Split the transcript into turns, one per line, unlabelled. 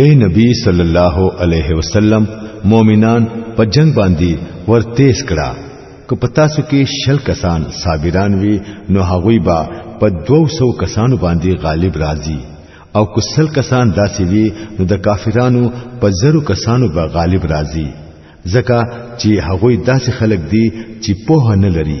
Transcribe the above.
اے نبی صلی الله علیه وسلم مؤمنان په جنگ باندې ورتیز کړه که په تاسو کې شل کسان صابران وي نو هغوی به په 200 کسانو باندې غالب راځي او که سل کسان داسې وي نو د کافرانو په زرو کسانو به غالب راځي ځکه چې هغوی داسې خلک دي چې په نه لري